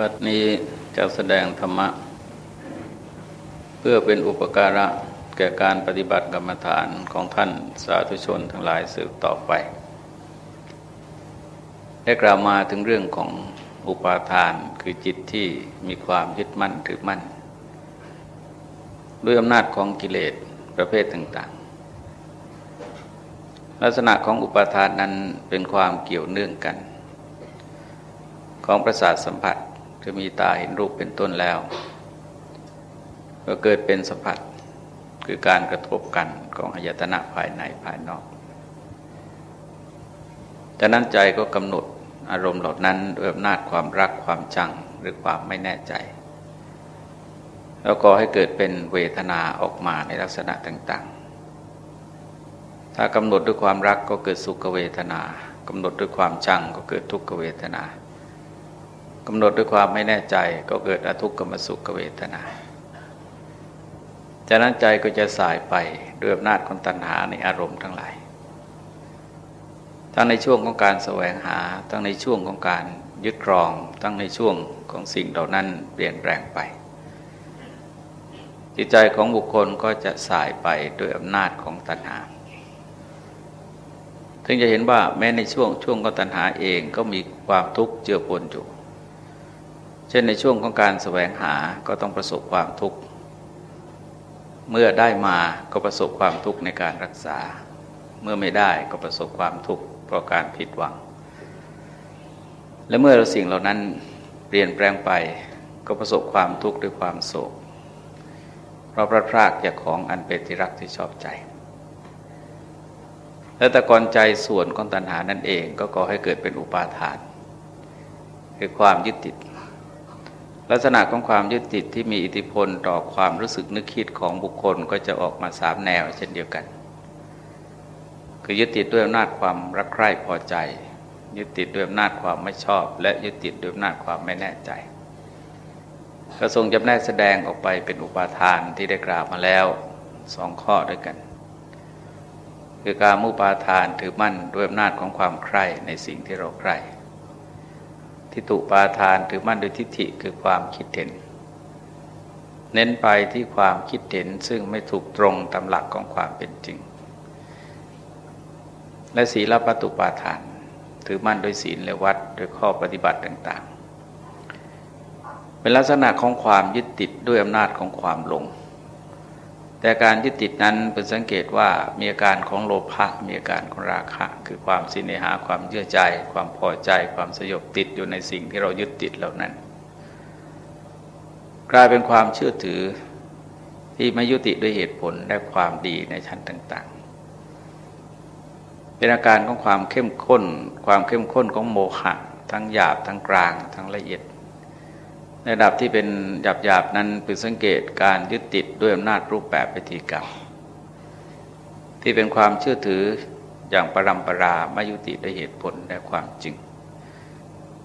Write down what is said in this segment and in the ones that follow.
บัดนี้จะแสดงธรรมะ เพื่อเป็นอุปการะแก่การปฏิบัติกรรมฐานของท่านสาธุชนทั้งหลายสืบต่อไป ได้กล่าวมาถึงเรื่องของอุปาทานคือจิตที่มีความยึดมั่นถือมั่น ด้วยอำนาจของกิเลสประเภทต่างๆ ลักษณะของอุปาทานนั้นเป็นความเกี่ยวเนื่องกัน ของประสาทสัมผัส จะมีตาเห็นรูปเป็นต้นแล้ว ก็เกิดเป็นสัมผัสคือการกระทบกันของอายตนะภายในภายนอกจากนั้นใจก็กำหนดอารมณ์เหล่านั้นด้วยอำนาจความรักความจังหรือความไม่แน่ใจ แล้วก็ให้เกิดเป็นเวทนาออกมาในลักษณะต่างๆ ถ้ากำหนดด้วยความรักก็เกิดสุขเวทนากำหนดด้วยความจังก็เกิดทุกขเวทนา กำหนดด้วยความไม่แน่ใจก็เกิดอทุกขมสุขเวทนา จากนั้นใจก็จะสายไปด้วยอำนาจของตัณหาในอารมณ์ทั้งหลาย ทั้งในช่วงของการแสวงหา ทั้งในช่วงของการยึดครอง ทั้งในช่วงของสิ่งเหล่านั้นเปลี่ยนแปลงไป จิตใจของบุคคลก็จะสายไปด้วยอำนาจของตัณหาถึงจะเห็นว่าแม้ในช่วงช่วงของตัณหาเองก็มีความทุกข์เจือปนอยู่ เช่นในช่วงของการแสวงหาก็ต้องประสบความทุกข์ เมื่อได้มาก็ประสบความทุกข์ในการรักษา เมื่อไม่ได้ก็ประสบความทุกข์เพราะการผิดหวัง และเมื่อเราสิ่งเหล่านั้นเปลี่ยนแปลงไปก็ประสบความทุกข์ด้วยความโศก เพราะพระพรากจากของอันเป็นที่รักที่ชอบใจ และตะกอนใจส่วนของตัณหานั่นเองก็ก่อให้เกิดเป็นอุปาทาน คือความยึดติด ลักษณะของความยึดติดที่มีอิทธิพลต่อความรู้สึกนึกคิดของบุคคลก็จะออกมาสามแนวเช่นเดียวกัน คือยึดติดด้วยอำนาจความรักใคร่พอใจ ยึดติดด้วยอำนาจความไม่ชอบ และยึดติดด้วยอำนาจความไม่แน่ใจก็ทรงจำแนกแสดงออกไปเป็นอุปาทานที่ได้กล่าวมาแล้วสองข้อด้วยกัน คือการมุปาทานถือมั่นด้วยอำนาจของความใคร่ในสิ่งที่เราใคร่ ทิฏฐุปาทานถือมั่นโดยทิฏฐิคือความคิดเห็น เน้นไปที่ความคิดเห็นซึ่งไม่ถูกตรงตามหลักของความเป็นจริง และศีลปตุปาทาน ถือมั่นโดยศีลและวัดโดยข้อปฏิบัติต่าง ๆ เป็นลักษณะของความยึดติดด้วยอำนาจของความหลง แต่การยึดติดนั้นเป็นสังเกตว่ามีอาการของโลภะมีอาการของราคะ คือความสินหาความเยื่อใจ ความพอใจ ความสยบติดอยู่ในสิ่งที่เรายึดติดเหล่านั้น กลายเป็นความเชื่อถือที่ไม่ยุติด้วยเหตุผลและความดีในชั้นต่างๆ เป็นอาการของความเข้มข้น ความเข้มข้นของโมหะ ทั้งหยาบทั้งกลาง ทั้งละเอียด ในระดับที่เป็นหยาบหยาบนั้นเป็นสังเกตการยึดติดด้วยอำนาจรูปแบบพิธีกรรม ที่เป็นความเชื่อถืออย่างปรำปราไม่ยุติด้วยเหตุผลและความจริง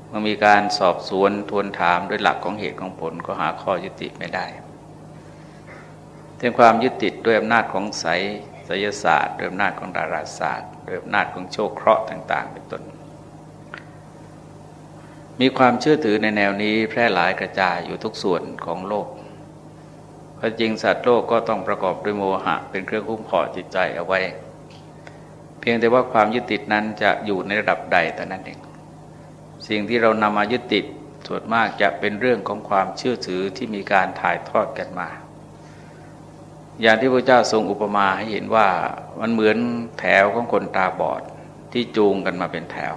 เมื่อมีการสอบสวนทวนถามด้วยหลักของเหตุของผลก็หาข้อยุติไม่ได้เป็นความยึดติดด้วยอำนาจของไสยศยศาสตร์ด้วยอำนาจของดาราศาสตร์ด้วยอำนาจของโชคเคราะห์ต่าง ๆ เป็นต้น มีความเชื่อถือในแนวนี้แพร่หลายกระจายอยู่ทุกส่วนของโลกพระจริงสัตว์โลกก็ต้องประกอบด้วยโมหะ เป็นเครื่องคุ้มครองจิตใจเอาไว้ เพียงแต่ว่าความยึดติดนั้นจะอยู่ในระดับใดแต่นั้นเอง สิ่งที่เรานำมายึดติดส่วนมากจะเป็นเรื่องของความเชื่อถือที่มีการถ่ายทอดกันมา อย่างที่พระเจ้าทรงอุปมาให้เห็นว่ามันเหมือนแถวของคนตาบอดที่จูงกันมาเป็นแถว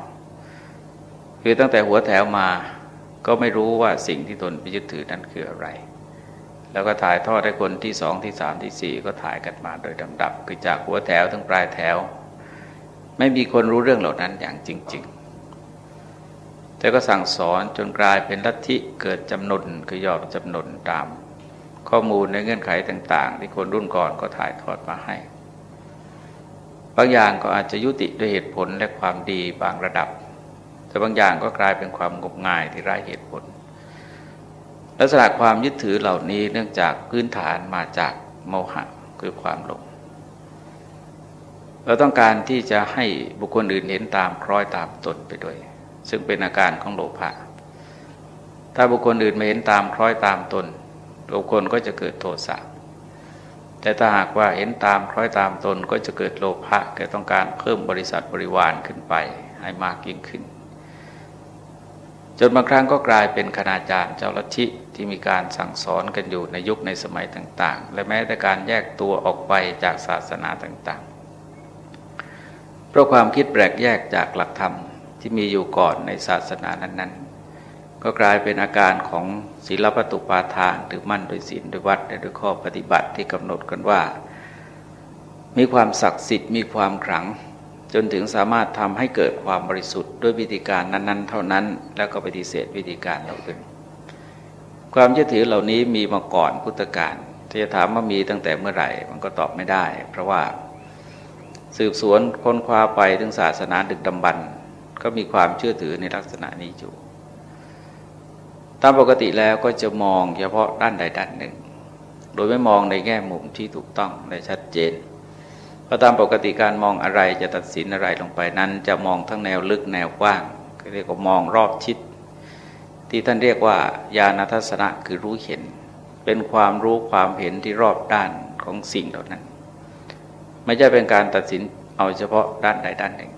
คือตั้งแต่หัวแถวมาก็ไม่รู้ว่าสิ่งที่ตนไปยึดถือนั้นคืออะไร แล้วก็ถ่ายทอดให้คนที่สองที่สามที่สี่ก็ถ่ายกันมาโดยลำดับ คือจากหัวแถวถึงปลายแถว ไม่มีคนรู้เรื่องเหล่านั้นอย่างจริง ๆ แต่ก็สั่งสอนจนกลายเป็นลัทธิเกิดจำนวนคือยอดจำนวนตาม ข้อมูลในเงื่อนไขต่าง ๆ ที่คนรุ่นก่อนก็ถ่ายทอดมาให้ บางอย่างก็อาจจะยุติด้วยเหตุผลและความดีบางระดับ แต่บางอย่างก็กลายเป็นความงมงายที่ไร้เหตุผล ลักษณะความยึดถือเหล่านี้เนื่องจากพื้นฐานมาจากโมหะคือความหลงเราต้องการที่จะให้บุคคลอื่นเห็นตามคล้อยตามตนไปด้วย ซึ่งเป็นอาการของโลภะถ้าบุคคลอื่นไม่เห็นตามคล้อยตามตนบุคคลก็จะเกิดโทสะแต่ถ้าหากว่าเห็นตามคล้อยตามตนก็จะเกิดโลภะเกิดต้องการเพิ่มบริษัทบริวารขึ้นไปให้มากยิ่งขึ้น จนบางครั้งก็กลายเป็นคณาจารย์เจ้าลัทธิที่มีการสั่งสอนกันอยู่ในยุคในสมัยต่าง ๆ และแม้แต่การแยกตัวออกไปจากศาสนาต่างๆ เพราะความคิดแปลกแยกจากหลักธรรมที่มีอยู่ก่อนในศาสนานั้นๆ ก็กลายเป็นอาการของศีลปตุปาทานหรือมั่นโดยศีลโดยวัดและโดยข้อปฏิบัติที่กำหนดกันว่า มีความศักดิ์สิทธิ์มีความขลัง จนถึงสามารถทำให้เกิดความบริสุทธิ์ด้วยวิธีการนั้น ๆ เท่านั้น แล้วก็ปฏิเสธวิธีการเหล่าอื่นความเชื่อถือเหล่านี้มีมาก่อนพุทธกาลที่จะถามว่ามีตั้งแต่เมื่อไหร่ มันก็ตอบไม่ได้ เพราะว่าสืบสวนค้นคว้าไปถึงศาสนาดึกดำบรรก็มีความเชื่อถือในลักษณะนี้อยู่ตามปกติแล้วก็จะมองเฉพาะด้านใดด้านหนึ่ง โดยไม่มองในแง่มุมที่ถูกต้องและชัดเจน เพราะตามปกติการมองอะไรจะตัดสินอะไรลงไปนั้น จะมองทั้งแนวลึกแนวกว้างเรียกว่ามองรอบชิด ที่ท่านเรียกว่า ญาณทัศนะคือรู้เห็น เป็นความรู้ความเห็นที่รอบด้านของสิ่งเหล่านั้น ไม่ใช่เป็นการตัดสินเอาเฉพาะด้านใดด้านหนึ่ง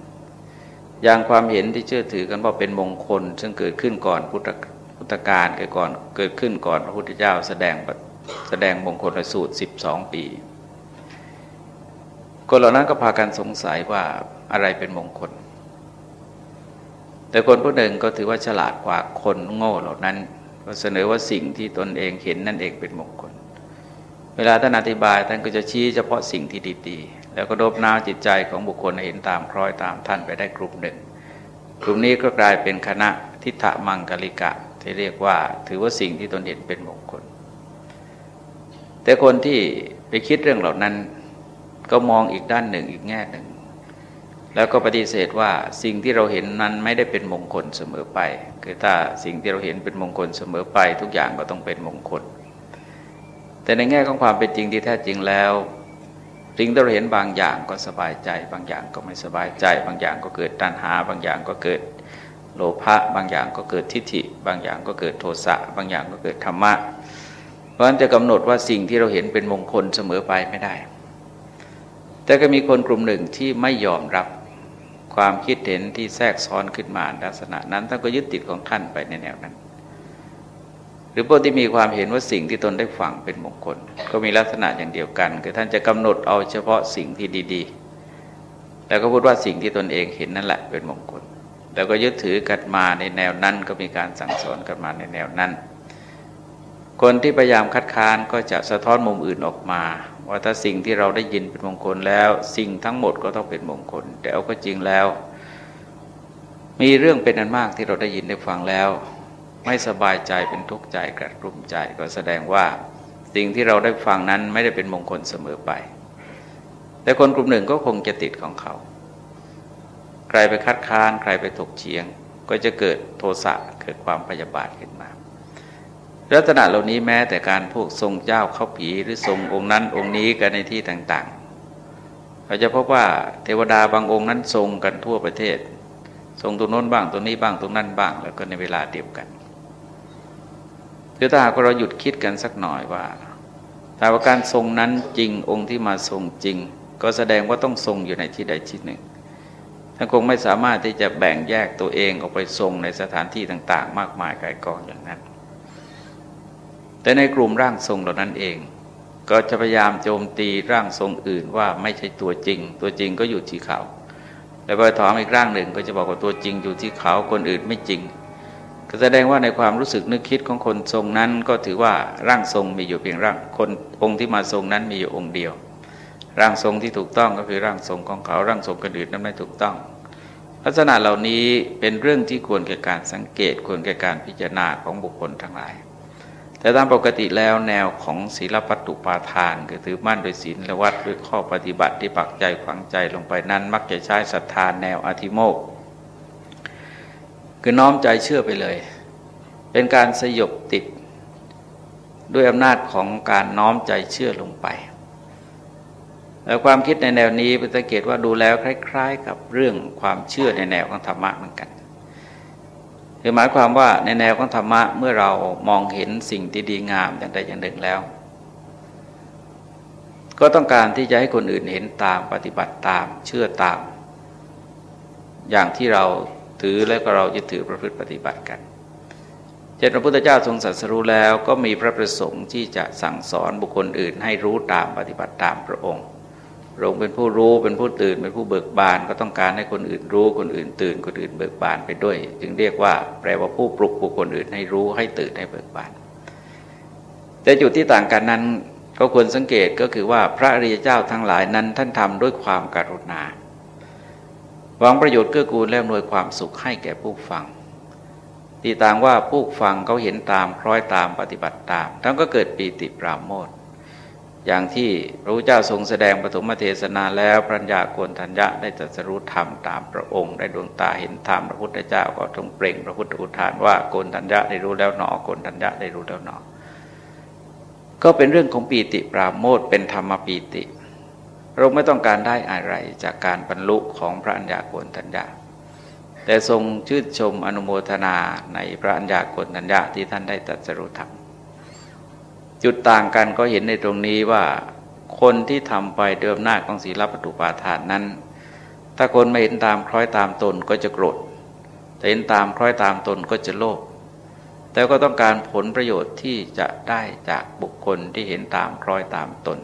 อย่างความเห็นที่เชื่อถือกันว่าเป็นมงคล ซึ่งเกิดขึ้นก่อนพุทธพุทธกาลเกิดก่อนเกิดขึ้นก่อนพระพุทธเจ้าแสดงแสดงมงคลสูตร 12 ปี คนเหล่านั้นก็พากันสงสัยว่าอะไรเป็นมงคล แต่คนผู้หนึ่งก็ถือว่าฉลาดกว่าคนโง่เหล่านั้น ก็เสนอว่าสิ่งที่ตนเองเห็นนั่นเองเป็นมงคล เวลาท่านอธิบายท่านก็จะชี้เฉพาะสิ่งที่ดีๆ แล้วก็โน้มน้าวจิตใจของบุคคลเห็นตามคล้อยตามท่านไปได้กลุ่มหนึ่ง กลุ่มนี้ก็กลายเป็นคณะทิฏฐมังกลิกะที่เรียกว่าถือว่าสิ่งที่ตนเห็นเป็นมงคล แต่คนที่ไปคิดเรื่องเหล่านั้น ก็มองอีกด้านหนึ่งอีกแง่หนึ่ง แล้วก็ปฏิเสธว่าสิ่งที่เราเห็นนั้นไม่ได้เป็นมงคลเสมอไป คือถ้าสิ่งที่เราเห็นเป็นมงคลเสมอไป ทุกอย่างก็ต้องเป็นมงคล แต่ในแง่ของความเป็นจริงที่แท้จริงแล้ว สิ่งที่เราเห็นบางอย่างก็สบายใจ บางอย่างก็ไม่สบายใจ บางอย่างก็เกิดตัณหา บางอย่างก็เกิดโลภะบางอย่างก็เกิดทิฏฐิ บางอย่างก็เกิดโทสะบางอย่างก็เกิดธรรมะเพราะฉะนั้นจะกำหนดว่าสิ่งที่เราเห็นเป็นมงคลเสมอไปไม่ได้ แต่ก็มีคนกลุ่มหนึ่งที่ไม่ยอมรับความคิดเห็นที่แทรกซ้อนขึ้นมาลักษณะนั้นท่านก็ยึดติดของท่านไปในแนวนั้น หรือพวกที่มีความเห็นว่าสิ่งที่ตนได้ฟังเป็นมงคล ก็มีลักษณะอย่างเดียวกัน คือท่านจะกำหนดเอาเฉพาะสิ่งที่ดี ๆ แล้วก็พูดว่าสิ่งที่ตนเองเห็นนั่นแหละเป็นมงคล แล้วก็ยึดถือกันมาในแนวนั้นก็มีการสั่งสอนกันมาในแนวนั้น คนที่พยายามคัดค้านก็จะสะท้อนมุมอื่นออกมา ว่าถ้าสิ่งที่เราได้ยินเป็นมงคลแล้ว สิ่งทั้งหมดก็ต้องเป็นมงคล แต่เอาก็จริงแล้ว มีเรื่องเป็นอันมากที่เราได้ยินได้ฟังแล้ว ไม่สบายใจเป็นทุกข์ใจกระรุ่มใจก็แสดงว่า สิ่งที่เราได้ฟังนั้นไม่ได้เป็นมงคลเสมอไป แต่คนกลุ่มหนึ่งก็คงจะติดของเขา ใครไปคัดค้าน ใครไปถกเฉียง ก็จะเกิดโทสะเกิดความพยาบาทขึ้นมา ลักษณะเหล่านี้แม้แต่การพวกทรงเจ้าเข้าผีหรือทรงองค์นั้นองค์นี้กันในที่ต่างๆ เราจะพบว่าเทวดาบางองค์นั้นทรงกันทั่วประเทศ ทรงตรงโน้นบ้างตรงนี้บ้างตรงนั้นบ้าง แล้วก็ในเวลาเดียวกันคือถ้าหากเราหยุดคิดกันสักหน่อยว่าถ้าว่าการทรงนั้นจริงองค์ที่มาทรงจริง ก็แสดงว่าต้องทรงอยู่ในที่ใดที่หนึ่งท่านคงไม่สามารถที่จะแบ่งแยกตัวเองออกไปทรงในสถานที่ต่าง ๆ มากมายกายกองอย่างนั้น แต่ในกลุ่มร่างทรงเหล่านั้นเอง ก็จะพยายามโจมตีร่างทรงอื่นว่าไม่ใช่ตัวจริง ตัวจริงก็อยู่ที่เขา แล้วพอถามอีกร่างหนึ่งก็จะบอกว่าตัวจริงอยู่ที่เขาคนอื่นไม่จริง ก็แสดงว่าในความรู้สึกนึกคิดของคนทรงนั้น ก็ถือว่าร่างทรงมีอยู่เพียงร่างคนองค์ที่มาทรงนั้นมีอยู่องค์เดียว ร่างทรงที่ถูกต้องก็คือร่างทรงของเขาร่างทรงคนอื่นนั้นไม่ถูกต้องลักษณะเหล่านี้เป็นเรื่องที่ควรแก่การสังเกตควรแก่การพิจารณาของบุคคลทั้งหลาย แต่ตามปกติแล้วแนวของศีลปัตตุปาทานคือถือมั่นโดยศีลและวัดด้วยข้อปฏิบัติที่ปักใจฝังใจลงไปนั้น มักจะใช้ศรัทธาแนวอธิโมกคือน้อมใจเชื่อไปเลย เป็นการสยบติด ด้วยอำนาจของการน้อมใจเชื่อลงไปแล้วความคิดในแนวนี้เป็นสังเกตว่าดูแล้วคล้าย ๆ กับเรื่องความเชื่อในแนวของธรรมะเหมือนกัน คือหมายความว่าในแนวของธรรมะเมื่อเรามองเห็นสิ่งที่ดีงามอย่างใดอย่างหนึ่งแล้ว ก็ต้องการที่จะให้คนอื่นเห็นตามปฏิบัติตามเชื่อตาม อย่างที่เราถือและก็เราจะถือประพฤติปฏิบัติกันเช่นพระพุทธเจ้าทรงสัสรู้แล้วก็มีพระประสงค์ที่จะสั่งสอนบุคคลอื่นให้รู้ตามปฏิบัติตามพระองค์ พระองค์เป็นผู้รู้เป็นผู้ตื่นเป็นผู้เบิกบาน ก็ต้องการให้คนอื่นรู้คนอื่นตื่น คนอื่นเบิกบานไปด้วย จึงเรียกว่าแปลว่าผู้ปลุกบุคคลอื่นให้รู้ให้ตื่นให้เบิกบาน แต่จุดที่ต่างกันนั้นก็ควรสังเกตก็คือว่าพระอริยเจ้าทั้งหลายนั้นท่านทำด้วยความการุณาหวังประโยชน์เกื้อกูลและอำนวยความสุขให้แก่ผู้ฟังตีต่างว่าผู้ฟังเขาเห็นตามคล้อยตามปฏิบัติตามท่านก็เกิดปีติปราโมท อย่างที่พระพุทธเจ้าทรงแสดงปฐมเทศนาแล้วพระัญาโกนทัญญะได้ตรัสรู้ธรรมตามพระองค์ ได้ดวงตาเห็นธรรมพระพุทธเจ้าก็ทรงเปล่งพระพุทธอุทานว่าโกนทัญญะได้รู้แล้วหนอโกนทัญญะได้รู้แล้วหนอ ก็เป็นเรื่องของปีติปราโมทเป็นธรรมปีติ เราไม่ต้องการได้อะไรจากการบรรลุของพระัญญาโกนทัญญาแต่ทรงชื่นชมอนุโมทนาในพระัญญาโกนทัญญาที่ท่านได้ตรัสรู้ธรรม จุดต่างกันก็เห็นในตรงนี้ว่าคนที่ทำไปเดิมหน้าของศีลปฏิปาทานนั้น ถ้าคนไม่เห็นตามคล้อยตามตนก็จะโกรธแต่เห็นตามคล้อยตามตนก็จะโลภแต่ก็ต้องการผลประโยชน์ที่จะได้จากบุคคลที่เห็นตามคล้อยตามตน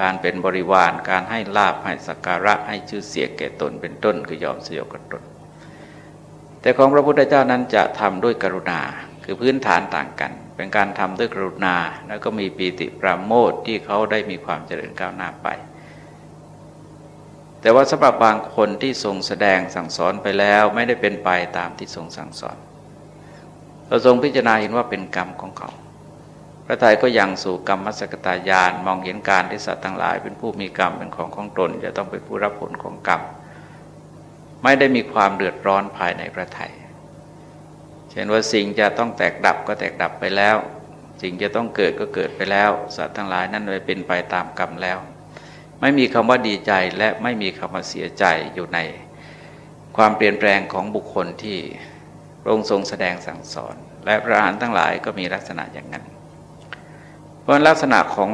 การเป็นบริวาร การให้ลาบให้สักการะให้ชื่อเสียงแก่ตนเป็นต้นคือยอมสยบกับตน แต่ของพระพุทธเจ้านั้นจะทำด้วยกรุณาคือพื้นฐานต่างกัน เป็นการทำด้วยกรุณา แล้วก็มีปีติปราโมทที่เขาได้มีความเจริญก้าวหน้าไป แต่ว่าสำหรับบางคนที่ทรงแสดงสั่งสอนไปแล้วไม่ได้เป็นไปตามที่ทรงสั่งสอนเราทรงพิจารณาเห็นว่าเป็นกรรมของเขา พระไทยก็ยังสู่กรรมมัสกตายานมองเห็นการที่สัตว์ทั้งหลาย เป็นผู้มีกรรมเป็นของของตนจะต้องเป็นผู้รับผลของกรรมไม่ได้มีความเดือดร้อนภายในพระไทย เช่นว่าสิ่งจะต้องแตกดับก็แตกดับไปแล้ว สิ่งจะต้องเกิดก็เกิดไปแล้ว สัตว์ทั้งหลายนั้นเลยเป็นไปตามกรรมแล้ว ไม่มีคำว่าดีใจและไม่มีคำว่าเสียใจอยู่ในความเปลี่ยนแปลงของบุคคลที่พระองค์ทรงแสดงสั่งสอน และพระอรหันต์ทั้งหลายก็มีลักษณะอย่างนั้น เพราะลักษณะของ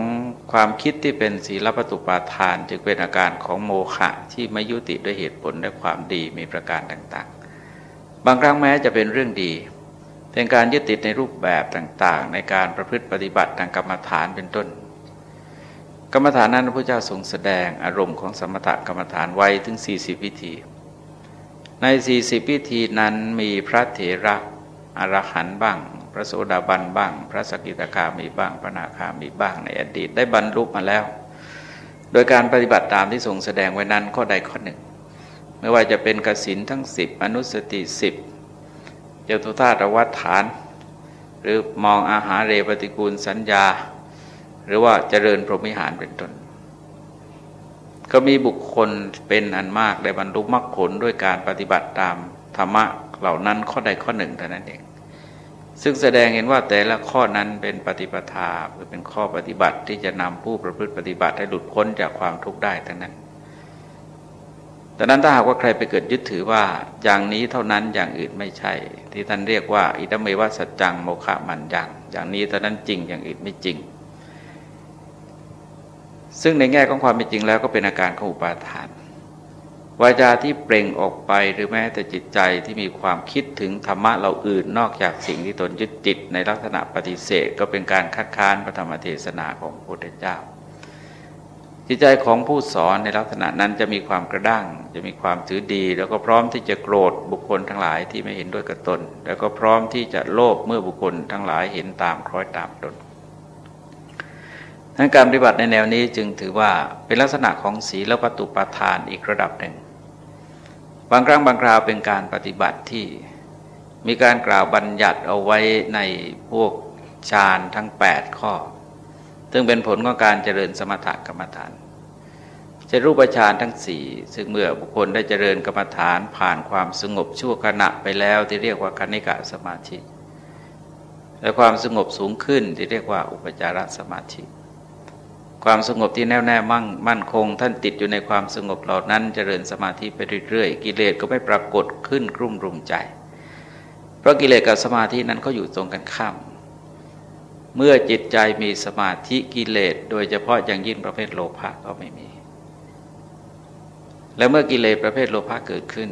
ความคิดที่เป็นศีลปฏิปาทาน จึงเป็นอาการของโมฆะที่ไม่ยุติด้วยเหตุผลและความดีมีประการต่าง บางครั้งแม้จะเป็นเรื่องดีเป็นการยึดติดในรูปแบบต่างๆ ในการประพฤติปฏิบัติทางกรรมฐานเป็นต้น กรรมฐานนั้นพระเจ้าทรงแสดงอารมณ์ของสมถกรรมฐานไว้ถึง 40 วิธี ใน 40 วิธีนั้นมีพระเถระอรหันต์บ้าง พระโสดาบันบ้าง พระสกิตาคามีบ้างพระนาคามีบ้างในอดีตได้บรรลุมาแล้ว โดยการปฏิบัติตามที่ทรงแสดงไว้นั้นข้อใดข้อหนึ่ง ไม่ว่าจะเป็นกสินทั้งสิบอนุสติสิบเจตุธาตุวัฏฐาน หรือมองอาหารเรปฏิกูลสัญญา หรือว่าเจริญพรหมิหารเป็นต้น ก็มีบุคคลเป็นอันมากได้บรรลุมรรคผลด้วยการปฏิบัติตามธรรมะเหล่านั้นข้อใดข้อหนึ่งเท่านั้นเอง ซึ่งแสดงเห็นว่าแต่ละข้อนั้นเป็นปฏิปทาหรือเป็นข้อปฏิบัติที่จะนำผู้ประพฤติปฏิบัติให้หลุดพ้นจากความทุกข์ได้ทั้งนั้น ดังนั้นถ้าหากว่าใครไปเกิดยึดถือว่าอย่างนี้เท่านั้นอย่างอื่นไม่ใช่ ที่ท่านเรียกว่า อิตเมวัสัจจังโมฆะมันยัง อย่างนี้เท่านั้นจริงอย่างอื่นไม่จริง ซึ่งในแง่ของความเป็นจริงแล้วก็เป็นอาการของอุปาทานวาจาที่เปล่งออกไปหรือแม้แต่จิตใจที่มีความคิดถึงธรรมะเราอื่นนอกจากสิ่งที่ตนยึดติดในลักษณะปฏิเสธ ก็เป็นการคัดค้านพระธรรมเทศนาของพระพุทธเจ้า จิตใจของผู้สอนในลักษณะนั้นจะมีความกระด้าง จะมีความถือดี แล้วก็พร้อมที่จะโกรธบุคคลทั้งหลายที่ไม่เห็นด้วยกับตน แล้วก็พร้อมที่จะโลภเมื่อบุคคลทั้งหลายเห็นตามคล้อยตามตนทั้งการปฏิบัติในแนวนี้จึงถือว่าเป็นลักษณะของศีลประตุปาทานอีกระดับหนึ่ง บางครั้งบางคราวเป็นการปฏิบัติที่มีการกล่าวบัญญัติเอาไว้ในพวกฌานทั้ง 8 ข้อ ซึ่งเป็นผลของการเจริญสมถกรรมฐานจะรูปฌานทั้งสี่ซึ่งเมื่อบุคคลได้เจริญกรรมฐานผ่านความสงบชั่วขณะไปแล้วที่เรียกว่าคณิกะสมาธิและความสงบสูงขึ้นที่เรียกว่าอุปจารสมาธิ ความสงบที่แน่วแน่มั่งมั่นคง ท่านติดอยู่ในความสงบเหล่านั้นเจริญสมาธิไปเรื่อยๆ กิเลสก็ไม่ปรากฏขึ้นกลุ่มรุมใจ เพราะกิเลสกับสมาธินั้นก็อยู่ตรงกันข้าม เมื่อจิตใจมีสมาธิกิเลส โดยเฉพาะอย่างยิ่งประเภทโลภะก็ไม่มี และเมื่อกิเลสประเภทโลภะเกิดขึ้น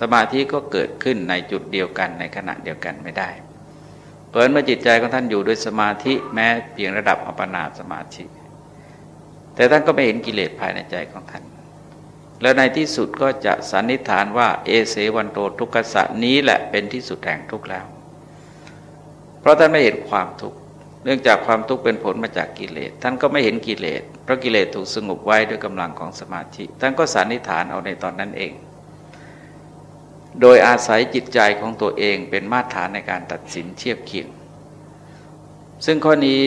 สมาธิก็เกิดขึ้นในจุดเดียวกันในขณะเดียวกันไม่ได้ เพราะนั้นเมื่อจิตใจของท่านอยู่ด้วยสมาธิแม้เพียงระดับอัปปนาสมาธิ แต่ท่านก็ไม่เห็นกิเลสภายในใจของท่าน แล้วในที่สุดก็จะสันนิษฐานว่าเอเสวันโตทุกขสะนี้แหละเป็นที่สุดแห่งทุกข์แล้ว เพราะท่านไม่เห็นความทุกข์ เนื่องจากความทุกข์เป็นผลมาจากกิเลส ท่านก็ไม่เห็นกิเลส เพราะกิเลสถูกสงบไว้ด้วยกำลังของสมาธิ ท่านก็สันนิษฐานเอาในตอนนั้นเอง โดยอาศัยจิตใจของตัวเองเป็นมาตรฐานในการตัดสินเทียบเคียง ซึ่งข้อนี้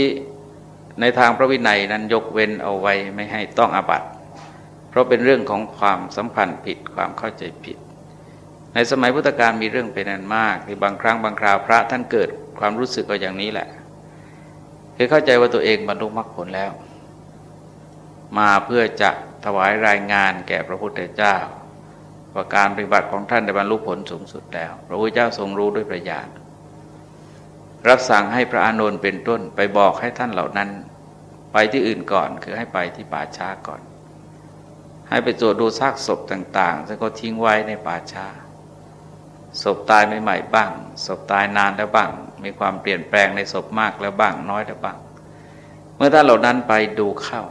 ในทางพระวินัยนั้นยกเว้นเอาไว้ไม่ให้ต้องอาบัติราะเป็นเรื่องของความสัมพันธ์ผิดความเข้าใจผิด ในสมัยพุทธกาลมีเรื่องเป็นอันมากที่บางครั้งบางคราวพระท่านเกิดความรู้สึกก็อย่างนี้แหละ คือเข้าใจว่าตัวเองบรรลุมรรคผลแล้ว มาเพื่อจะถวายรายงานแก่พระพุทธเจ้าว่าการปฏิบัติของท่านได้บรรลุผลสูงสุดแล้ว พระพุทธเจ้าทรงรู้ด้วยประญาณรับสั่งให้พระอานนท์เป็นต้นไปบอกให้ท่านเหล่านั้น ไปที่อื่นก่อนคือให้ไปที่ป่าช้าก่อน ให้ไปตรวจดูซากศพต่างๆแล้วก็ทิ้งไว้ในป่าช้าศพตายใหม่ๆบ้างศพตายนานแล้วบ้าง มีความเปลี่ยนแปลงในศพมากแล้วบ้างน้อยแล้วบ้าง เมื่อท่านเหล่านั้นไปดูเข้า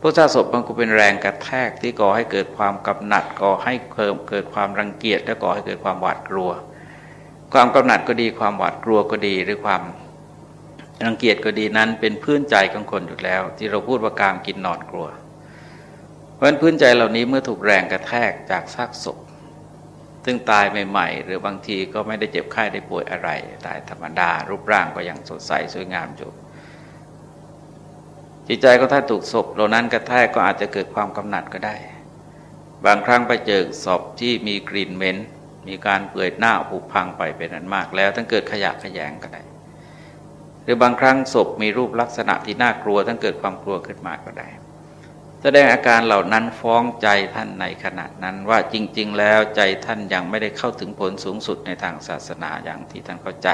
พวกซากศพมันก็เป็นแรงกระแทกที่ก่อให้เกิดความกำหนัดก่อให้เพิ่มเกิดความรังเกียจและก่อให้เกิดความหวาดกลัว ความกำหนัดก็ดีความหวาดกลัวก็ดีหรือความรังเกียจก็ดีนั้นเป็นพื้นใจของคนอยู่แล้ว ที่เราพูดว่ากามกินนอนกลัว เพราะฉะนั้นพื้นใจเหล่านี้เมื่อถูกแรงกระแทกจากซากศพ ซึ่งตายใหม่ๆ หรือบางทีก็ไม่ได้เจ็บไข้ได้ป่วยอะไร ตายธรรมดา รูปร่างก็ยังสดใสสวยงามอยู่ จิตใจก็ถ้าถูกศพเหล่านั้นกระแทกก็อาจจะเกิดความกำหนัดก็ได้ บางครั้งไปเจอศพที่มีกลิ่นเหม็น มีการเปื่อยหน้าผุพังไปเป็นอันมาก แล้วทั้งเกิดขยะขยงก็ได้ หรือบางครั้งศพมีรูปลักษณะที่น่ากลัวทั้งเกิดความกลัวขึ้นมาก็ได้ แสดงอาการเหล่านั้นฟ้องใจท่านในขณะนั้นว่าจริง ๆ แล้วใจท่านยังไม่ได้เข้าถึงผลสูงสุดในทางศาสนาอย่างที่ท่านเข้าใจ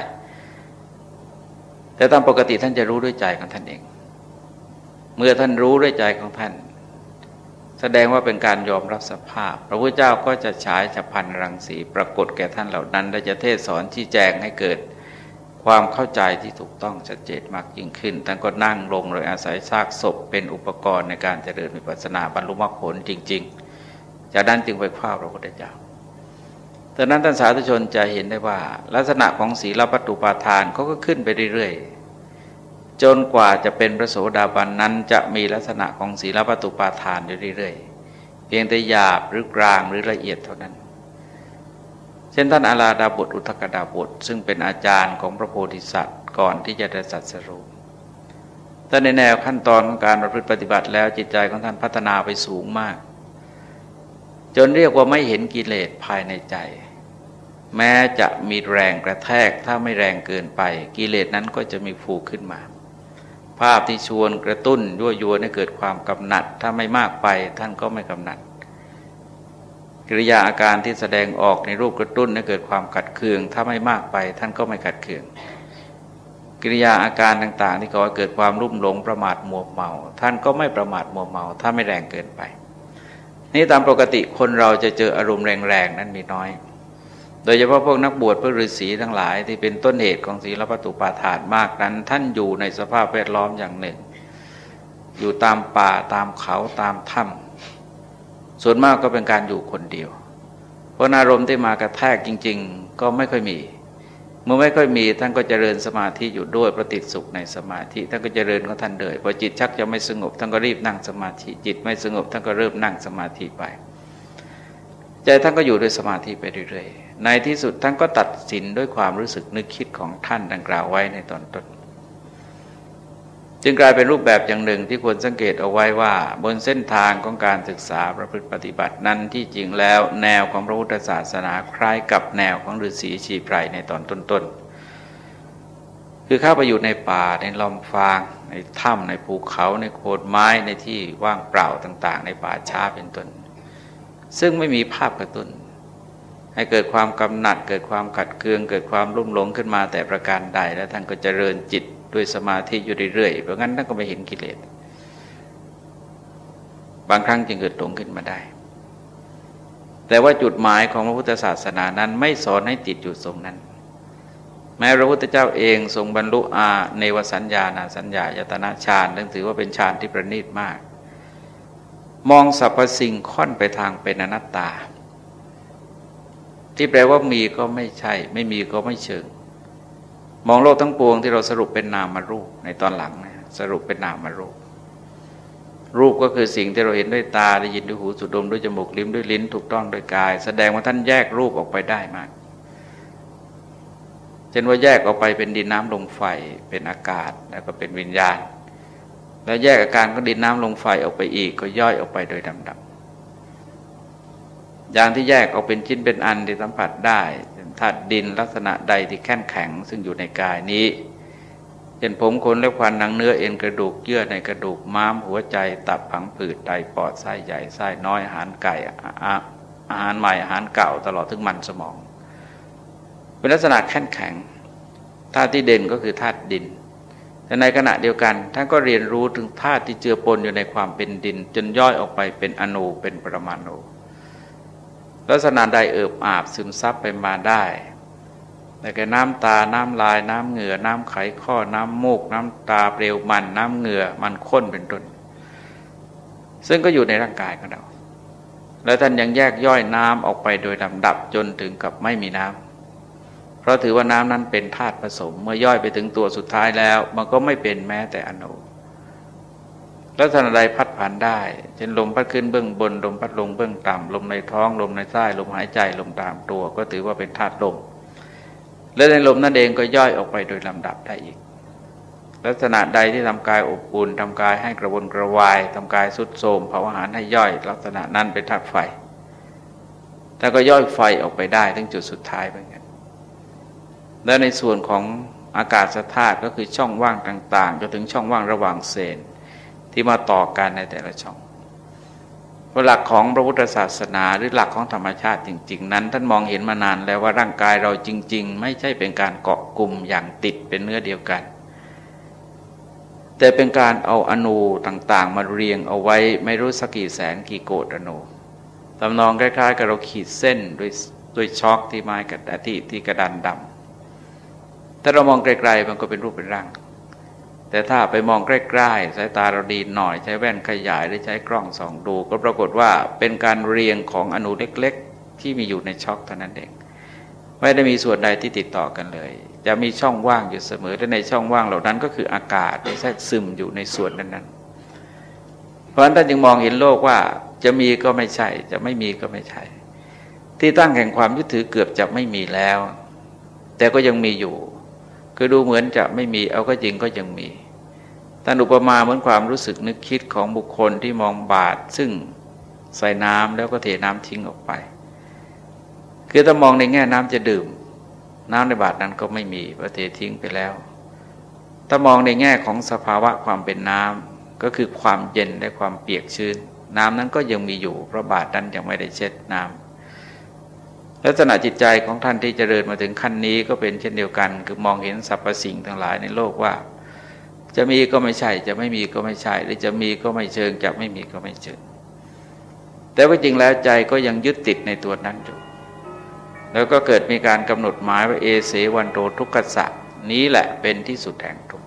แต่ตามปกติท่านจะรู้ด้วยใจของท่านเอง เมื่อท่านรู้ด้วยใจของท่าน แสดงว่าเป็นการยอมรับสภาพ พระพุทธเจ้าก็จะฉายฉับพันรังสีปรากฏแก่ท่านเหล่านั้น และจะเทศสอนที่แจงให้เกิด ความเข้าใจที่ถูกต้องชัดเจนมากยิ่งขึ้นท่านก็นั่งลงโดยอาศัยซากศพเป็นอุปกรณ์ในการเจริญวิปัสสนาบรรลุมรรคผลจริง ๆ จากนั้นจึงไปคว้าพระพุทธเจ้าดังนั้นท่านสาธุชนจะเห็นได้ว่า ลักษณะของศีลปัตตุปาทานเขาก็ขึ้นไปเรื่อยๆ จนกว่าจะเป็นพระโสดาบันนั้นจะมีลักษณะของศีลปัตตุปาทานอยู่เรื่อยๆ เพียงแต่หยาบหรือกลางหรือละเอียดเท่านั้น เช่นท่านอาราดาบทอุทกดาบทซึ่งเป็นอาจารย์ของพระโพธิสัตว์ก่อนที่จะได้สัตสรู้แต่ในแนวขั้นตอนของการประพฤติปฏิบัติแล้วจิตใจของท่านพัฒนาไปสูงมาก จนเรียกว่าไม่เห็นกิเลสภายในใจ แม้จะมีแรงกระแทกถ้าไม่แรงเกินไป กิเลสนั้นก็จะมีฟูขึ้นมา ภาพที่ชวนกระตุ้นยั่วยวนให้เกิดความกำหนัด ถ้าไม่มากไปท่านก็ไม่กำหนัด กิริยาอาการที่แสดงออกในรูปกระตุ้นให้เกิดความขัดเคือง ถ้าไม่มากไปท่านก็ไม่ขัดเคือง กิริยาอาการต่างๆ ที่ก่อให้เกิดความรุ่มหลงประมาทมัวเมา ท่านก็ไม่ประมาทมัวเมา ถ้าไม่แรงเกินไป นี่ตามปกติคนเราจะเจออารมณ์แรงๆนั้นมีน้อย โดยเฉพาะพวกนักบวชพระฤาษีทั้งหลายที่เป็นต้นเหตุของศีลปตุปาทานมากนั้น ท่านอยู่ในสภาพแวดล้อมอย่างหนึ่ง อยู่ตามป่าตามเขาตามถ้ำ ส่วนมากก็เป็นการอยู่คนเดียว เพราะอารมณ์ที่มากระแทกจริง ๆ ก็ไม่ค่อยมี เมื่อไม่ค่อยมีท่านก็เจริญสมาธิอยู่ด้วยประติดสุขในสมาธิท่านก็เจริญของท่านเลยพอจิตชักจะไม่สงบท่านก็รีบนั่งสมาธิ จิตไม่สงบท่านก็เริ่มนั่งสมาธิไปใจท่านก็อยู่ด้วยสมาธิไปเรื่อยๆในที่สุดท่านก็ตัดสินด้วยความรู้สึกนึกคิดของท่านดังกล่าวไว้ในตอนต้น จึงกลายเป็นรูปแบบอย่างหนึ่งที่ควรสังเกตเอาไว้ว่า บนเส้นทางของการศึกษาประพฤติปฏิบัตินั้นที่จริงแล้วแนวของพระพุทธศาสนาคล้ายกับแนวของฤาษีชีไพรในตอนต้นๆ คือเข้าไปอยู่ในป่าในลอมฟาง ในถ้ำในภูเขาในโคนไม้ในที่ว่างเปล่าต่าง ๆ ในป่าช้าเป็นต้น ซึ่งไม่มีภาพกระตุน้น ให้เกิดความกำหนัด เกิดความขัดเคือง เกิดความรุ่มหลงขึ้นมาแต่ประการใด แล้วท่านก็เจริญจิต ด้วยสมาธิอยู่เรื่อยๆเพราะงั้นท่านก็ไม่เห็นกิเลส บางครั้งจึงเกิดหลงขึ้นมาได้ แต่ว่าจุดหมายของพระพุทธศาสนานั้นไม่สอนให้ติดอยู่ตรงนั้น แม้พระพุทธเจ้าเองทรงบรรลุอาในวสัญญาณสัญญายตนาฌานซึ่งถือว่าเป็นฌานที่ประณีตมาก มองสรรพสิ่งค่อนไปทางเป็นอนัตตาที่แปลว่ามีก็ไม่ใช่ ไม่มีก็ไม่เชิง มองโลกทั้งปวงที่เราสรุปเป็นนามารูปในตอนหลังนะสรุปเป็นนามารูป รูปก็คือสิ่งที่เราเห็นด้วยตาได้ยินด้วยหูสุดดมด้วยจมูกลิ้มด้วยลิ้น ถูกต้องโดยกาย แสดงว่าท่านแยกรูปออกไปได้มากเช่นว่าแยกออกไปเป็นดินน้ำลมไฟเป็นอากาศแล้วก็เป็นวิญญาณ แล้วแยกอาการก็ดินน้ำลมไฟออกไปอีก ก็ย่อยออกไปโดยดำดำอย่างที่แยกออกเป็นชิ้นเป็นอันที่สัมผัสได้ ธาตุดินลักษณะใดที่แข็งแข็ง ซึ่งอยู่ในกายนี้เช่นผมขนเล็บควันหนังเนื้อเอ็นกระดูกเยื่อในกระดูกม้ามหัวใจ ตับผังผืดไตปอดไส้ใหญ่ไส้น้อยอาหารไก่อาหารใหม่อาหารเก่าตลอดถึงมันสมอง เป็นลักษณะแข็งแข็งธาตุที่เด่นก็คือธาตุดิน แต่ในขณะเดียวกันท่านก็เรียนรู้ถึงธาตุที่เจือปนอยู่ในความเป็นดิน จนย่อยออกไปเป็นอนูเป็นปรมาณู ลักษณะใดเอิบอาบซึมซับไปมาได้แต่แก่น้ำตา น้ำลาย น้ำเหงื่อ น้ำไขข้อ น้ำมูก น้ำตาเปลวมัน น้ำเหงื่อ มันข้นเป็นต้น ซึ่งก็อยู่ในร่างกายของเรา แล้วท่านยังแยกย่อยน้ำออกไปโดยลำดับจนถึงกับไม่มีน้ำ เพราะถือว่าน้ำนั้นเป็นธาตุผสม เมื่อย่อยไปถึงตัวสุดท้ายแล้ว มันก็ไม่เป็นแม้แต่อนุ ล้วท่านใดพัดผ่านได้ เช่นลมพัดขึ้นเบื้องบน ลมพัดลงเบื้องต่ำลมในท้อง ลมในไส้ลมหายใจลมตามตัว ก็ถือว่าเป็นธาตุลม และในลมนั่นเองก็ย่อยออกไปโดยลำดับได้อีก ลักษณะใดที่ทำกายอบอุ่นทำกายให้กระวนกระวายทำกายสุดโทมเผาอาหารให้ย่อย ลักษณะนั้นเป็นธาตุไฟแต่ก็ย่อยไฟออกไปได้ถึงจุดสุดท้ายเหมือนกันและในส่วนของอากาศธาตุก็คือช่องว่างต่างๆจนถึงช่องว่างระหว่างเซน ที่มาต่อกันในแต่ละช่องหลักของพระพุทธศาสนาหรือหลักของธรรมชาติจริง ๆ นั้น ท่านมองเห็นมานานแล้วว่าร่างกายเราจริง ๆ ไม่ใช่เป็นการเกาะกลุ่มอย่างติดเป็นเนื้อเดียวกัน แต่เป็นการเอาอนูต่างๆ มาเรียงเอาไว้ไม่รู้สักกี่แสนกี่โกดอนูตำนองคล้ายๆกับเราขีดเส้นด้วยด้วยช็อกที่ไม้กระดาษที่ที่กระดานดำถ้าเรามองไกลๆมันก็เป็นรูปเป็นร่าง แต่ถ้าไปมองใกล้ๆสายตาเราดีหน่อยใช้แว่นขยายหรือใช้กล้องส่องดู ก็ปรากฏว่าเป็นการเรียงของอนุเล็กๆ ที่มีอยู่ในช็อกเท่านั้นเองไม่ได้มีส่วนใดที่ติดต่อกันเลย จะมีช่องว่างอยู่เสมอและในช่องว่างเหล่านั้นก็คืออากาศที่แทรกซึมอยู่ในส่วนนั้นๆ เพราะฉะนั้นท่านจึงมองเห็นโลกว่าจะมีก็ไม่ใช่ จะไม่มีก็ไม่ใช่ ที่ตั้งแห่งความยึดถือเกือบจะไม่มีแล้ว แต่ก็ยังมีอยู่ คือดูเหมือนจะไม่มีเอาก็จริงก็ยังมี ท่านอุปมาเหมือนความรู้สึกนึกคิดของบุคคลที่มองบาดซึ่งใส่น้ำแล้วก็เทน้ำทิ้งออกไป คือถ้ามองในแง่น้ำจะดื่ม น้ำในบาดนั้นก็ไม่มีเพราะเททิ้งไปแล้ว ถ้ามองในแง่ของสภาวะความเป็นน้ำก็คือความเย็นและความเปียกชื้น น้ำนั้นก็ยังมีอยู่เพราะบาดนั้นยังไม่ได้เช็ดน้ำลักษณะจิตใจของท่านที่เจริญมาถึงขั้นนี้ก็เป็นเช่นเดียวกัน คือมองเห็นสรรพสิ่งทั้งหลายในโลกว่า จะมีก็ไม่ใช่ จะไม่มีก็ไม่ใช่ หรือจะมีก็ไม่เชิง จะไม่มีก็ไม่เชิง แต่ว่าจริงแล้วใจก็ยังยึดติดในตัวนั้นอยู่แล้วก็เกิดมีการกำหนดหมายว่าเอเสวันโตทุกขสัจนี้แหละเป็นที่สุดแห่งทุก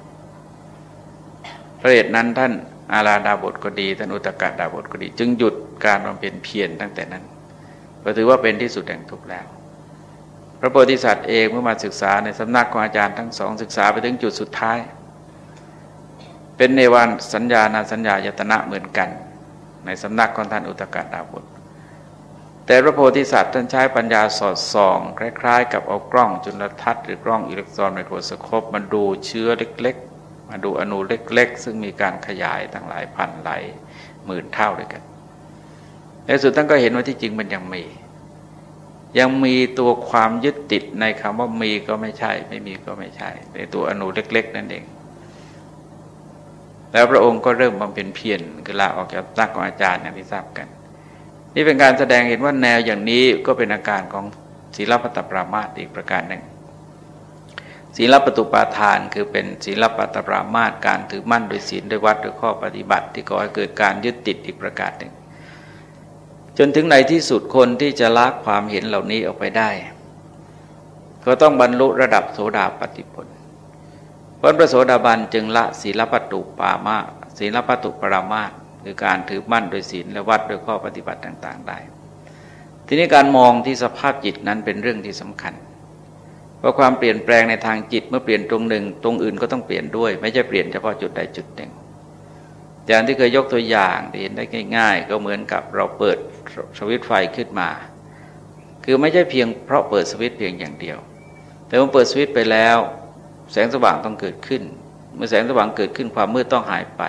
พระเหตุนั้นท่านอาราดาบทก็ดีท่านอุตกะดาบทก็ดี จึงหยุดการบำเพ็ญเพียรตั้งแต่นั้นก็ถือว่าเป็นที่สุดแห่งทุกแล้ว พระโพธิสัตว์เองเมื่อมาศึกษาในสำนักของอาจารย์ทั้งสองศึกษาไปถึงจุดสุดท้าย เป็นเนวันสัญญาณสัญญายตนะเหมือนกัน ในสำนักของท่านอุตกาดาบุตรแต่พระโพธิสัตว์ท่านใช้ปัญญาสอดส่อง คล้าย ๆ กับเอากล้องจุลทรรศน์หรือกล้องอิเล็กตรอนไมโครสโคปมาดูเชื้อเล็ก ๆ มาดูอนุเล็ก ๆ ซึ่งมีการขยายตั้งหลายพันหลายหมื่นเท่าด้วยกัน ในสุดท่านก็เห็นว่าที่จริงมันยังมี ยังมีตัวความยึดติดในคำว่ามีก็ไม่ใช่ ไม่มีก็ไม่ใช่ ในตัวอนุเล็ก ๆ นั่นเอง แล้วพระองค์ก็เริ่มบำเพ็ญเพียรคือลาออกจากตักของอาจารย์อย่างที่ทราบกัน นี่เป็นการแสดงเห็นว่าแนวอย่างนี้ก็เป็นอาการของศีลปัตตปรามาตอีกประการหนึ่งศีลปตุปาทานคือเป็นศีลปัตตปรามาตการถือมั่นโดยศีลโดยวัดโดยข้อปฏิบัติที่ก่อให้เกิดการยึดติดอีกประการหนึ่ง จนถึงในที่สุดคนที่จะละความเห็นเหล่านี้ออกไปได้ ก็ต้องบรรลุระดับโสดาปฏิผล พระพระโสดาบันจึงละศีลปตุปามาศีลปตุปรามาคือการถือมั่นโดยศีลและวัดโดยข้อปฏิบัติต่างๆ ได้ ทีนี้การมองที่สภาพจิตนั้นเป็นเรื่องที่สำคัญ เพราะความเปลี่ยนแปลงในทางจิตเมื่อเปลี่ยนตรงหนึ่ง ตรงอื่นก็ต้องเปลี่ยนด้วย ไม่ใช่เปลี่ยนเฉพาะจุดใดจุดหนึ่ง อย่างที่เคยยกตัวอย่างเห็นได้ง่าย ๆ ก็เหมือนกับเราเปิดสวิตไฟขึ้นมา คือไม่ใช่เพียงเพราะเปิดสวิตเพียงอย่างเดียว แต่เมื่อเปิดสวิตไปแล้ว แสงสว่างต้องเกิดขึ้น เมื่อแสงสว่างเกิดขึ้นความมืดต้องหายไป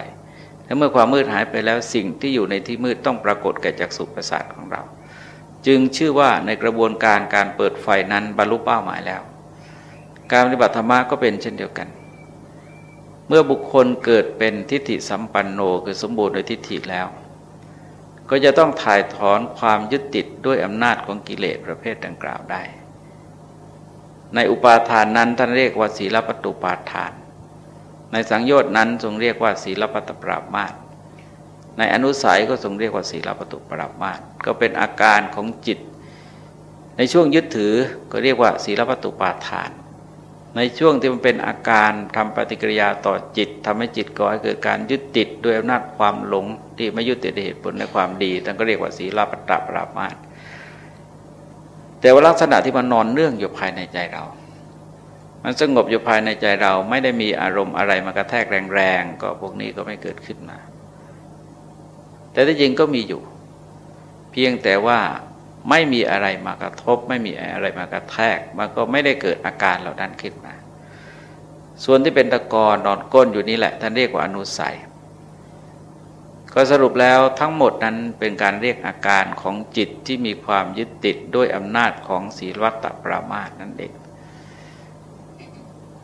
และเมื่อความมืดหายไปแล้วสิ่งที่อยู่ในที่มืดต้องปรากฏแก่จักษุประสาทของเรา จึงชื่อว่าในกระบวนการการเปิดไฟนั้นบรรลุเป้าหมายแล้ว การปฏิบัติธรรมะก็เป็นเช่นเดียวกัน เมื่อบุคคลเกิดเป็นทิฏฐิสัมปันโนคือสมบูรณ์โดยทิฏฐิแล้ว ก็จะต้องถ่ายถอนความยึดติดด้วยอำนาจของกิเลสประเภทดังกล่าวได้ ในอุปาทานนั้นท่านเรียกว่าศีลปตุปาทาน ในสังโยชน์นั้นทรงเรียกว่าศีลปตปรามาตในอนุสัยก็ทรงเรียกว่าศีลปตุปรามาตก็เป็นอาการของจิต ในช่วงยึดถือก็เรียกว่าศีลปตุปาทาน ในช่วงที่มันเป็นอาการทำปฏิกิริยาต่อจิตทำให้จิตก่อให้เกิดการยึดติดด้วยอำนาจความหลงที่ไม่ยึดติดเหตุผลในความดีท่านก็เรียกว่าศีลปตปรามาต แต่ว่าลักษณะที่มันนอนเนื่องอยู่ภายในใจเรา มันสงบอยู่ภายในใจเราไม่ได้มีอารมณ์อะไรมากระแทกแรงๆก็พวกนี้ก็ไม่เกิดขึ้นมา แต่ที่จริงก็มีอยู่ เพียงแต่ว่าไม่มีอะไรมากระทบ ไม่มีอะไรมากระแทก มันก็ไม่ได้เกิดอาการเหล่านั้นขึ้นมา ส่วนที่เป็นตะกอนนอนก้นอยู่นี่แหละท่านเรียกว่าอนุสัย ก็สรุปแล้วทั้งหมดนั้นเป็นการเรียกอาการของจิตที่มีความยึดติดด้วยอำนาจของศีลวัตตปรามาสนั่นเอง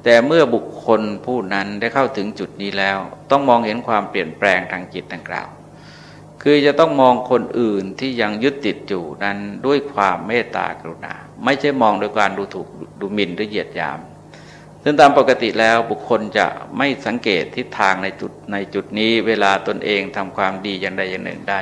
แต่เมื่อบุคคลผู้นั้นได้เข้าถึงจุดนี้แล้ว ต้องมองเห็นความเปลี่ยนแปลงทางจิตดังกล่าว คือจะต้องมองคนอื่นที่ยังยึดติดอยู่นั้นด้วยความเมตตากรุณา ไม่ใช่มองโดยการดูถูกดูหมิ่นหรือเหยียดหยาม ซึ่งตามปกติแล้วบุคคลจะไม่สังเกตทิศทางในจุดในจุดนี้ เวลาตนเองทำความดีอย่างใดอย่างหนึ่งได้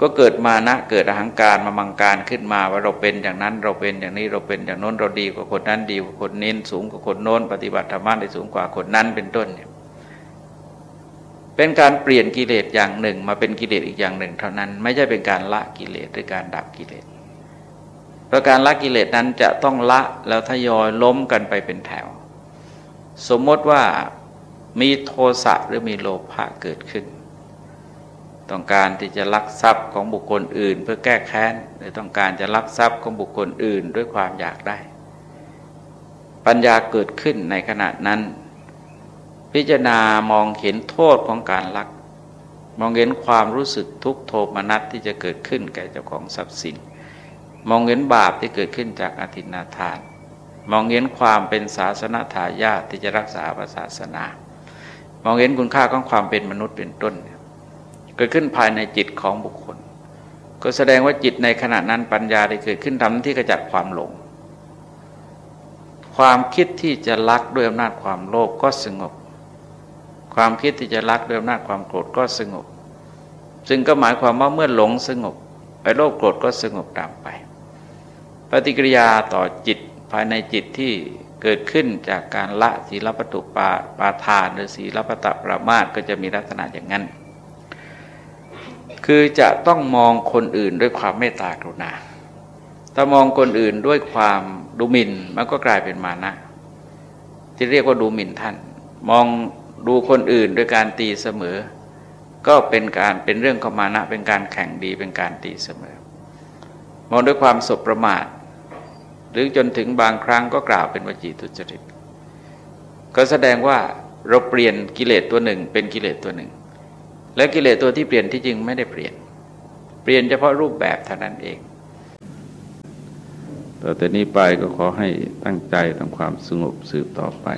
ก็เกิดมานะเกิดอหังการมามังการขึ้นมาว่าเราเป็นอย่างนั้นเราเป็นอย่างนี้เราเป็นอย่างโน้นเราดีกว่าคนนั้นดีกว่าคนนี้สูงกว่าคนโน้น ปฏิบัติธรรมะได้สูงกว่าคนนั้นเป็นต้นเนี่ยเป็นการเปลี่ยนกิเลสอย่างหนึ่ง มาเป็นกิเลสอีกอย่างหนึ่ง เท่านั้นไม่ใช่เป็นการละกิเลสหรือการดับกิเลส เพราะการละกิเลสนั้นจะต้องละแล้วทยอยล้มกันไปเป็นแถว สมมติว่ามีโทสะหรือมีโลภะเกิดขึ้น ต้องการที่จะลักทรัพย์ของบุคคลอื่น เพื่อแก้แค้นหรือต้องการจะลักทรัพย์ของบุคคลอื่นด้วยความอยากได้ ปัญญาเกิดขึ้นในขณะนั้น พิจารณามองเห็นโทษของการลัก มองเห็นความรู้สึกทุกโทมนัสที่จะเกิดขึ้นแก่เจ้าของทรัพย์สิน มองเห็นบาปที่เกิดขึ้นจากอธินาทาน มองเห็นความเป็นศาสนาทายาทที่จะรักษาศาสนา มองเห็นคุณค่าของความเป็นมนุษย์เป็นต้น เกิดขึ้นภายในจิตของบุคคล ก็แสดงว่าจิตในขณะนั้นปัญญาได้เกิดขึ้นทำที่กระจัดความหลง ความคิดที่จะลักด้วยอำนาจความโลภก็สงบ ความคิดที่จะลักด้วยอำนาจความโกรธก็สงบ ซึ่งก็หมายความว่าเมื่อหลงสงบไปโลภโกรธก็สงบตามไป ปฏิกิริยาต่อจิตภายในจิตที่เกิดขึ้นจากการละศีลปตุปาปาทานหรือศีลปตะประมาทก็จะมีลักษณะอย่างนั้น คือจะต้องมองคนอื่นด้วยความเมตตากรุณา ถ้ามองคนอื่นด้วยความดูหมิ่นมันก็กลายเป็นมานะที่เรียกว่าดูหมิ่นท่าน มองดูคนอื่นด้วยการตีเสมอ ก็เป็นการเป็นเรื่องขมานะ เป็นการแข่งดีเป็นการตีเสมอ มองด้วยความสบประมาท หรือจนถึงบางครั้งก็กล่าวเป็นวจีทุจริต ก็แสดงว่าเราเปลี่ยนกิเลสตัวหนึ่งเป็นกิเลสตัวหนึ่ง และกิเลสตัวที่เปลี่ยนที่จริงไม่ได้เปลี่ยน เปลี่ยนเฉพาะรูปแบบเท่านั้นเองต่อแต่นี้ไปก็ขอให้ตั้งใจทำความสงบสืบต่อไป